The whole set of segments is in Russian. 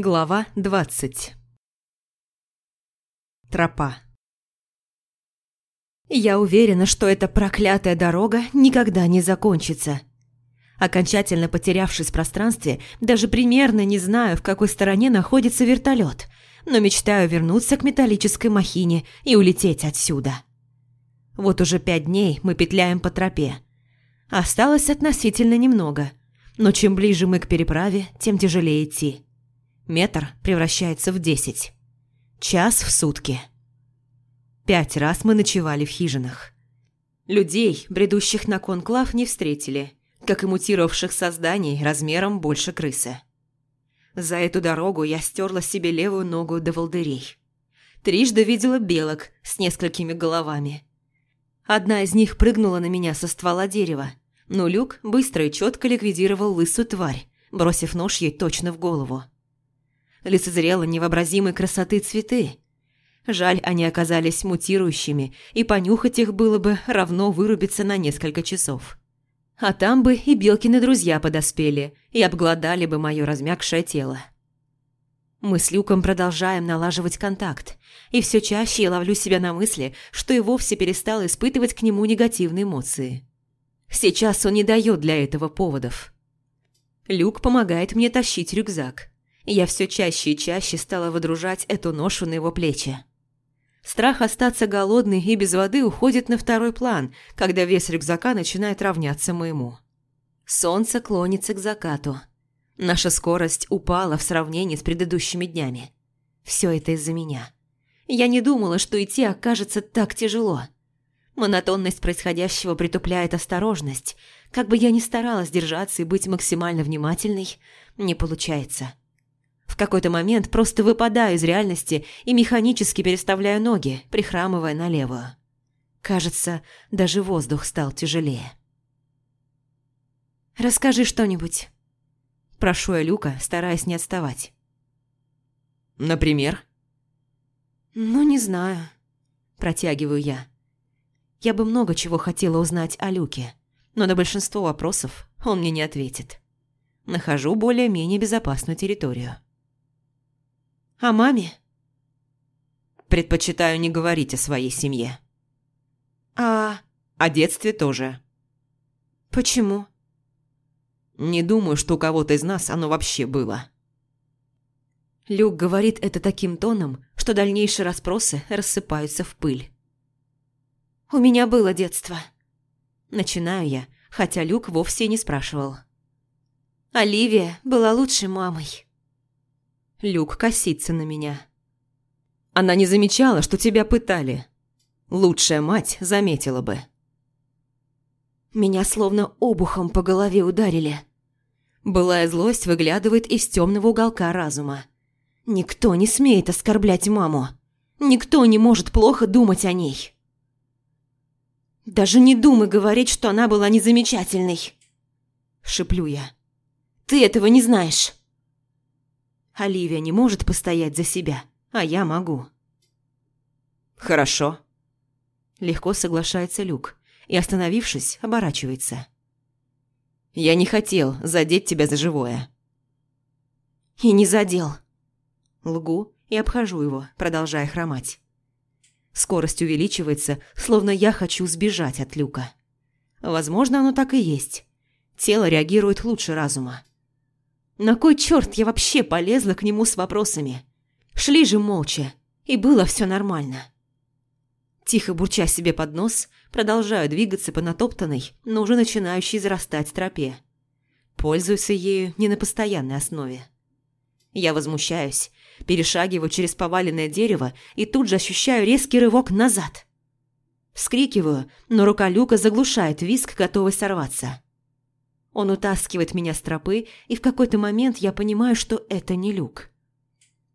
Глава 20 Тропа Я уверена, что эта проклятая дорога никогда не закончится. Окончательно потерявшись в пространстве, даже примерно не знаю, в какой стороне находится вертолет, но мечтаю вернуться к металлической махине и улететь отсюда. Вот уже пять дней мы петляем по тропе. Осталось относительно немного, но чем ближе мы к переправе, тем тяжелее идти. Метр превращается в десять. Час в сутки. Пять раз мы ночевали в хижинах. Людей, бредущих на конклав, не встретили, как и мутировавших созданий размером больше крысы. За эту дорогу я стерла себе левую ногу до волдырей. Трижды видела белок с несколькими головами. Одна из них прыгнула на меня со ствола дерева, но Люк быстро и четко ликвидировал лысую тварь, бросив нож ей точно в голову лицезрела невообразимой красоты цветы. Жаль, они оказались мутирующими, и понюхать их было бы равно вырубиться на несколько часов. А там бы и Белкины друзья подоспели и обглодали бы мое размягшее тело. Мы с Люком продолжаем налаживать контакт, и все чаще я ловлю себя на мысли, что и вовсе перестала испытывать к нему негативные эмоции. Сейчас он не дает для этого поводов. Люк помогает мне тащить рюкзак. Я все чаще и чаще стала выдружать эту ношу на его плечи. Страх остаться голодной и без воды уходит на второй план, когда вес рюкзака начинает равняться моему. Солнце клонится к закату. Наша скорость упала в сравнении с предыдущими днями. Все это из-за меня. Я не думала, что идти окажется так тяжело. Монотонность происходящего притупляет осторожность. Как бы я ни старалась держаться и быть максимально внимательной, не получается. В какой-то момент просто выпадаю из реальности и механически переставляю ноги, прихрамывая на левую. Кажется, даже воздух стал тяжелее. «Расскажи что-нибудь». Прошу я Люка, стараясь не отставать. «Например?» «Ну, не знаю», – протягиваю я. Я бы много чего хотела узнать о Люке, но на большинство вопросов он мне не ответит. Нахожу более-менее безопасную территорию. О маме? Предпочитаю не говорить о своей семье. А... О детстве тоже. Почему? Не думаю, что у кого-то из нас оно вообще было. Люк говорит это таким тоном, что дальнейшие расспросы рассыпаются в пыль. «У меня было детство». Начинаю я, хотя Люк вовсе не спрашивал. Оливия была лучшей мамой. Люк косится на меня. Она не замечала, что тебя пытали. Лучшая мать заметила бы. Меня словно обухом по голове ударили. Былая злость выглядывает из темного уголка разума. Никто не смеет оскорблять маму. Никто не может плохо думать о ней. Даже не думай говорить, что она была незамечательной. Шиплю я. Ты этого не знаешь. Оливия не может постоять за себя, а я могу. «Хорошо». Легко соглашается Люк и, остановившись, оборачивается. «Я не хотел задеть тебя за живое». «И не задел». Лгу и обхожу его, продолжая хромать. Скорость увеличивается, словно я хочу сбежать от Люка. Возможно, оно так и есть. Тело реагирует лучше разума. На кой черт я вообще полезла к нему с вопросами? Шли же молча, и было все нормально. Тихо бурча себе под нос, продолжаю двигаться по натоптанной, но уже начинающей зарастать тропе. Пользуюсь ею не на постоянной основе. Я возмущаюсь, перешагиваю через поваленное дерево и тут же ощущаю резкий рывок назад. Вскрикиваю, но рука Люка заглушает виск, готовый сорваться. Он утаскивает меня с тропы, и в какой-то момент я понимаю, что это не люк.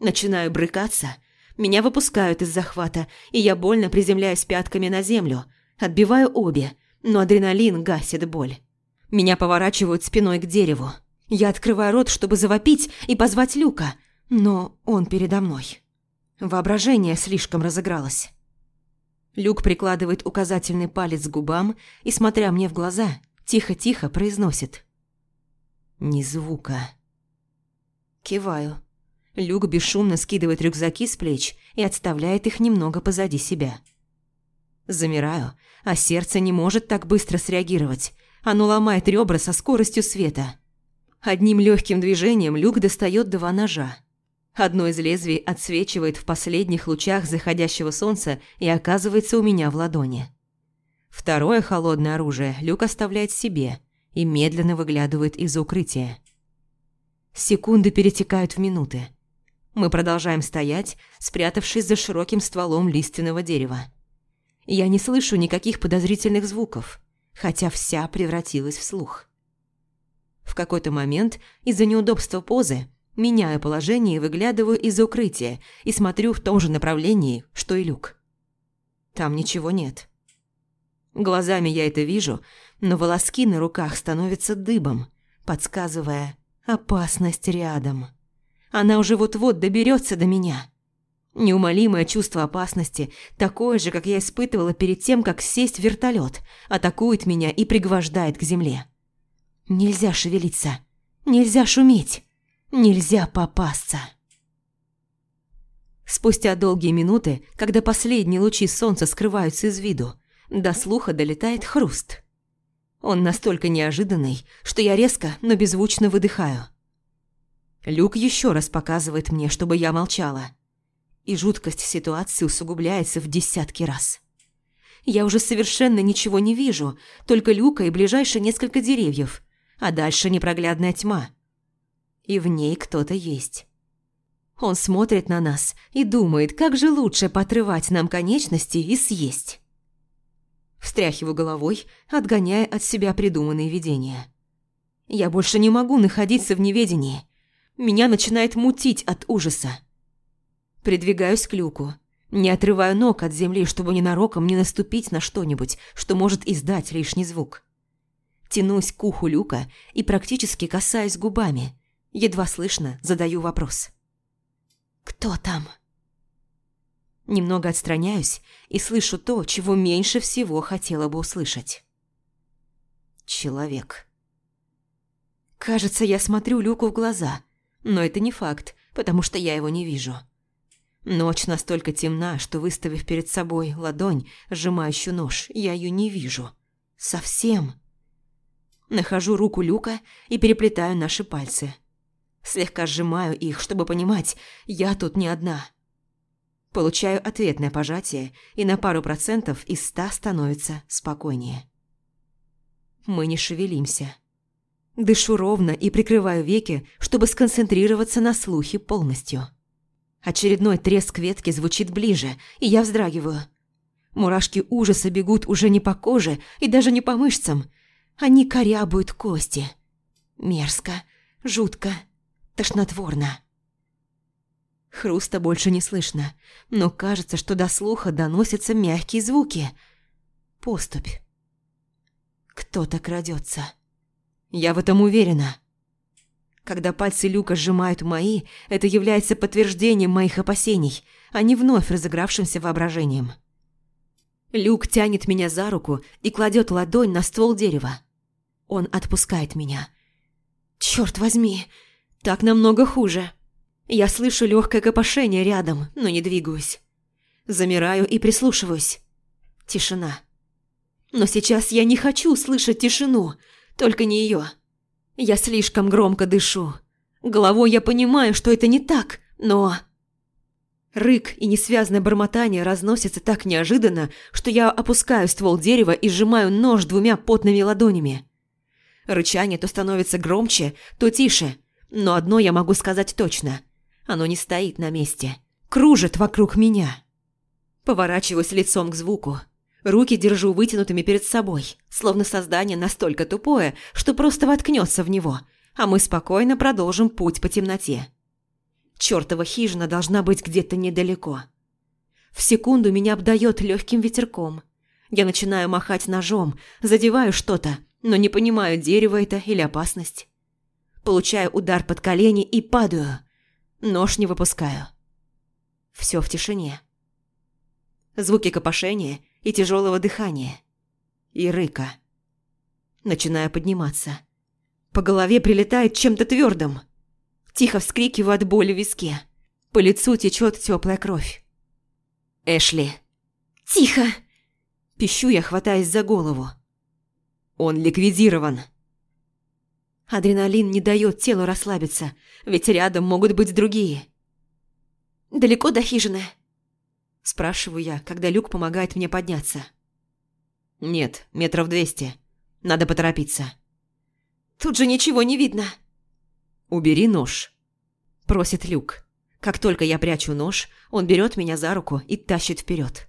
Начинаю брыкаться. Меня выпускают из захвата, и я больно приземляюсь пятками на землю. Отбиваю обе, но адреналин гасит боль. Меня поворачивают спиной к дереву. Я открываю рот, чтобы завопить и позвать Люка, но он передо мной. Воображение слишком разыгралось. Люк прикладывает указательный палец к губам и, смотря мне в глаза, тихо-тихо произносит. «Ни звука». Киваю. Люк бесшумно скидывает рюкзаки с плеч и отставляет их немного позади себя. Замираю, а сердце не может так быстро среагировать. Оно ломает ребра со скоростью света. Одним легким движением Люк достает два ножа. Одно из лезвий отсвечивает в последних лучах заходящего солнца и оказывается у меня в ладони. Второе холодное оружие Люк оставляет себе и медленно выглядывает из укрытия. Секунды перетекают в минуты. Мы продолжаем стоять, спрятавшись за широким стволом лиственного дерева. Я не слышу никаких подозрительных звуков, хотя вся превратилась в слух. В какой-то момент из-за неудобства позы меняю положение и выглядываю из укрытия и смотрю в том же направлении, что и люк. Там ничего нет. Глазами я это вижу, но волоски на руках становятся дыбом, подсказывая опасность рядом. Она уже вот-вот доберется до меня. Неумолимое чувство опасности, такое же, как я испытывала перед тем, как сесть в вертолет, атакует меня и пригвождает к земле. Нельзя шевелиться, нельзя шуметь, нельзя попасться. Спустя долгие минуты, когда последние лучи солнца скрываются из виду, до слуха долетает хруст. Он настолько неожиданный, что я резко, но беззвучно выдыхаю. Люк еще раз показывает мне, чтобы я молчала. И жуткость ситуации усугубляется в десятки раз. Я уже совершенно ничего не вижу, только люка и ближайшие несколько деревьев, а дальше непроглядная тьма. И в ней кто-то есть. Он смотрит на нас и думает, как же лучше потрывать нам конечности и съесть. Встряхиваю головой, отгоняя от себя придуманные видения. Я больше не могу находиться в неведении – меня начинает мутить от ужаса. Придвигаюсь к люку. Не отрываю ног от земли, чтобы ненароком не наступить на что-нибудь, что может издать лишний звук. Тянусь к уху люка и практически касаюсь губами. Едва слышно задаю вопрос. «Кто там?» Немного отстраняюсь и слышу то, чего меньше всего хотела бы услышать. Человек. Кажется, я смотрю Люку в глаза – но это не факт, потому что я его не вижу. Ночь настолько темна, что, выставив перед собой ладонь, сжимающую нож, я ее не вижу. Совсем. Нахожу руку Люка и переплетаю наши пальцы. Слегка сжимаю их, чтобы понимать, я тут не одна. Получаю ответное пожатие, и на пару процентов из ста становится спокойнее. Мы не шевелимся. Дышу ровно и прикрываю веки, чтобы сконцентрироваться на слухе полностью. Очередной треск ветки звучит ближе, и я вздрагиваю. Мурашки ужаса бегут уже не по коже и даже не по мышцам. Они корябают кости. Мерзко, жутко, тошнотворно. Хруста больше не слышно, но кажется, что до слуха доносятся мягкие звуки. Поступь. Кто-то крадется. Я в этом уверена. Когда пальцы Люка сжимают мои, это является подтверждением моих опасений, а не вновь разыгравшимся воображением. Люк тянет меня за руку и кладет ладонь на ствол дерева. Он отпускает меня. Черт возьми, так намного хуже. Я слышу легкое копошение рядом, но не двигаюсь. Замираю и прислушиваюсь. Тишина. Но сейчас я не хочу слышать тишину – только не ее. Я слишком громко дышу. Головой я понимаю, что это не так, но... Рык и несвязное бормотание разносятся так неожиданно, что я опускаю ствол дерева и сжимаю нож двумя потными ладонями. Рычание то становится громче, то тише, но одно я могу сказать точно. Оно не стоит на месте. Кружит вокруг меня. Поворачиваюсь лицом к звуку. Руки держу вытянутыми перед собой, словно создание настолько тупое, что просто воткнется в него, а мы спокойно продолжим путь по темноте. Чёртова хижина должна быть где-то недалеко. В секунду меня обдает легким ветерком. Я начинаю махать ножом, задеваю что-то, но не понимаю, дерево это или опасность. Получаю удар под колени и падаю. Нож не выпускаю. Все в тишине. Звуки копошения – и тяжелого дыхания. И рыка. Начинаю подниматься. По голове прилетает чем-то твердым. Тихо вскрикиваю от боли в виске. По лицу течет теплая кровь. «Эшли!» «Тихо!» Пищу я, хватаясь за голову. «Он ликвидирован!» Адреналин не дает телу расслабиться, ведь рядом могут быть другие. «Далеко до хижины?» Спрашиваю я, когда Люк помогает мне подняться. «Нет, метров двести. Надо поторопиться». «Тут же ничего не видно». «Убери нож», – просит Люк. Как только я прячу нож, он берет меня за руку и тащит вперед.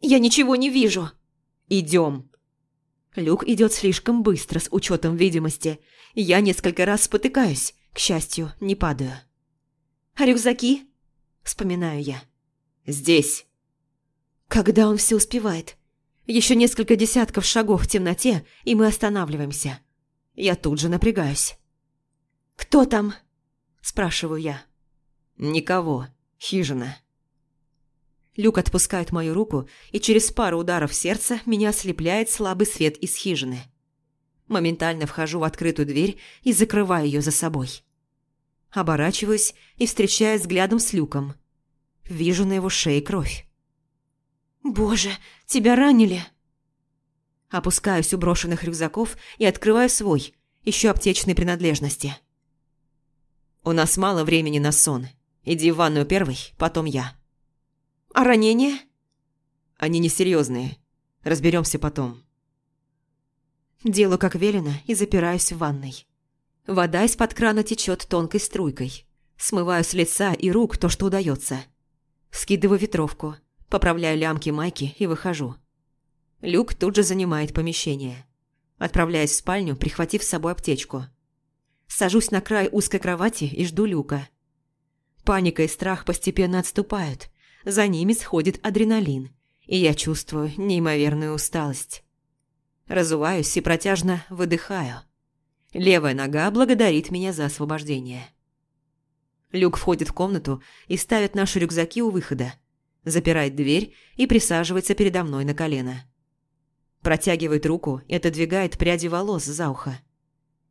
«Я ничего не вижу». «Идем». Люк идет слишком быстро с учетом видимости. Я несколько раз спотыкаюсь, к счастью, не падаю. «А рюкзаки?» – вспоминаю я. «Здесь». Когда он все успевает? Еще несколько десятков шагов в темноте, и мы останавливаемся. Я тут же напрягаюсь. «Кто там?» – спрашиваю я. «Никого. Хижина». Люк отпускает мою руку, и через пару ударов сердца меня ослепляет слабый свет из хижины. Моментально вхожу в открытую дверь и закрываю ее за собой. Оборачиваюсь и встречаюсь взглядом с Люком. Вижу на его шее кровь. «Боже, тебя ранили!» Опускаюсь у брошенных рюкзаков и открываю свой, еще аптечные принадлежности. «У нас мало времени на сон. Иди в ванную первый, потом я». «А ранения?» «Они несерьезные. Разберемся потом». Делаю, как велено, и запираюсь в ванной. Вода из-под крана течет тонкой струйкой. Смываю с лица и рук то, что удается. Скидываю ветровку, поправляю лямки майки и выхожу. Люк тут же занимает помещение. Отправляюсь в спальню, прихватив с собой аптечку. Сажусь на край узкой кровати и жду Люка. Паника и страх постепенно отступают. За ними сходит адреналин, и я чувствую неимоверную усталость. Разуваюсь и протяжно выдыхаю. Левая нога благодарит меня за освобождение. Люк входит в комнату и ставит наши рюкзаки у выхода, запирает дверь и присаживается передо мной на колено. Протягивает руку и отодвигает пряди волос за ухо.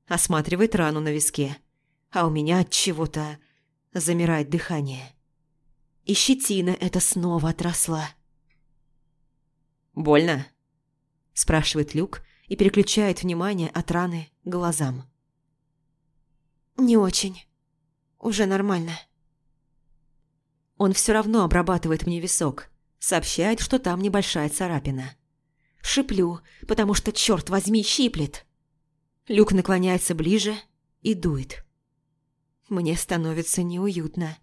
Осматривает рану на виске, а у меня от чего-то замирает дыхание и щетина эта снова отросла. «Больно?» – спрашивает Люк и переключает внимание от раны глазам. «Не очень. Уже нормально». Он все равно обрабатывает мне висок, сообщает, что там небольшая царапина. Шиплю, потому что, черт возьми, щиплет. Люк наклоняется ближе и дует. Мне становится неуютно.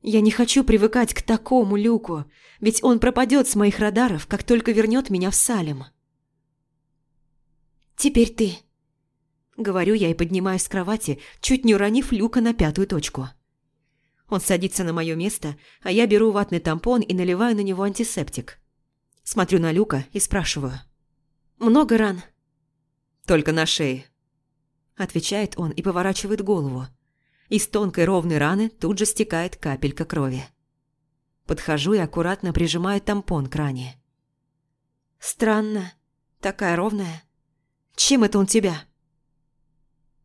Я не хочу привыкать к такому люку, ведь он пропадет с моих радаров, как только вернет меня в Салем. «Теперь ты», — говорю я и поднимаюсь с кровати, чуть не уронив люка на пятую точку. Он садится на мое место, а я беру ватный тампон и наливаю на него антисептик. Смотрю на люка и спрашиваю. «Много ран?» «Только на шее», — отвечает он и поворачивает голову. Из тонкой ровной раны тут же стекает капелька крови. Подхожу и аккуратно прижимаю тампон к ране. «Странно. Такая ровная. Чем это он тебя?»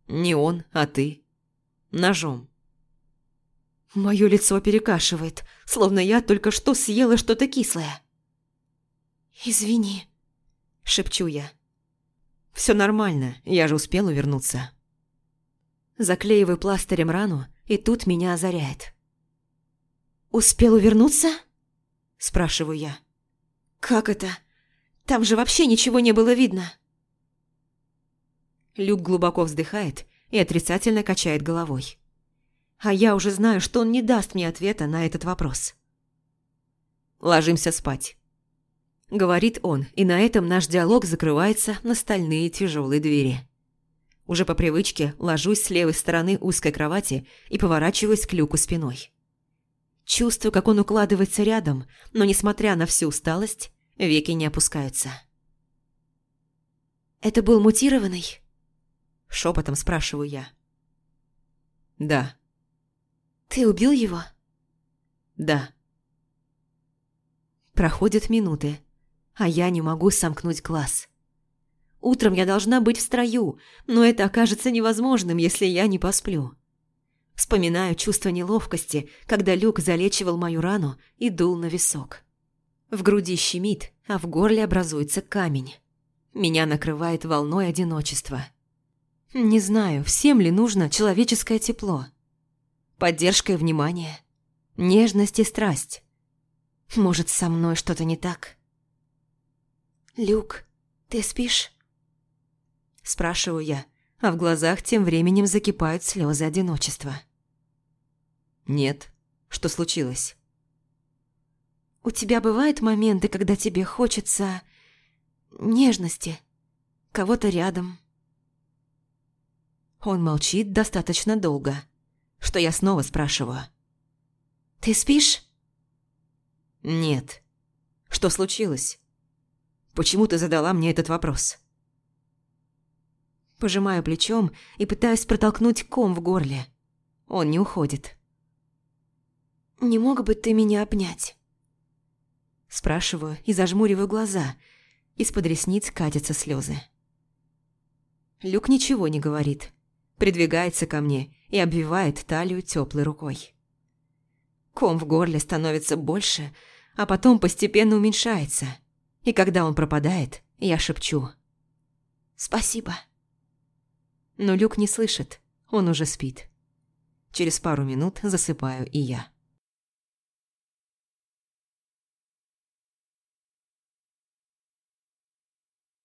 «Не он, а ты. Ножом». Мое лицо перекашивает, словно я только что съела что-то кислое. «Извини», — шепчу я. «Все нормально, я же успела вернуться». Заклеиваю пластырем рану, и тут меня озаряет. «Успел увернуться?» – спрашиваю я. «Как это? Там же вообще ничего не было видно». Люк глубоко вздыхает и отрицательно качает головой. А я уже знаю, что он не даст мне ответа на этот вопрос. «Ложимся спать», – говорит он, и на этом наш диалог закрывается на стальные тяжелые двери. Уже по привычке ложусь с левой стороны узкой кровати и поворачиваюсь к люку спиной. Чувствую, как он укладывается рядом, но, несмотря на всю усталость, веки не опускаются. «Это был мутированный?» Шепотом спрашиваю я. «Да». «Ты убил его?» «Да». Проходят минуты, а я не могу сомкнуть глаз. Утром я должна быть в строю, но это окажется невозможным, если я не посплю. Вспоминаю чувство неловкости, когда Люк залечивал мою рану и дул на висок. В груди щемит, а в горле образуется камень. Меня накрывает волной одиночества. Не знаю, всем ли нужно человеческое тепло. Поддержка и внимание, нежность и страсть. Может, со мной что-то не так? «Люк, ты спишь?» Спрашиваю я, а в глазах тем временем закипают слезы одиночества. «Нет. Что случилось?» «У тебя бывают моменты, когда тебе хочется... нежности? Кого-то рядом?» Он молчит достаточно долго, что я снова спрашиваю. «Ты спишь?» «Нет. Что случилось?» Почему ты задала мне этот вопрос?» Пожимаю плечом и пытаюсь протолкнуть ком в горле. Он не уходит. «Не мог бы ты меня обнять?» Спрашиваю и зажмуриваю глаза. Из-под ресниц катятся слезы. Люк ничего не говорит. Придвигается ко мне и обвивает талию теплой рукой. Ком в горле становится больше, а потом постепенно уменьшается – и когда он пропадает, я шепчу «Спасибо». Но Люк не слышит, он уже спит. Через пару минут засыпаю и я.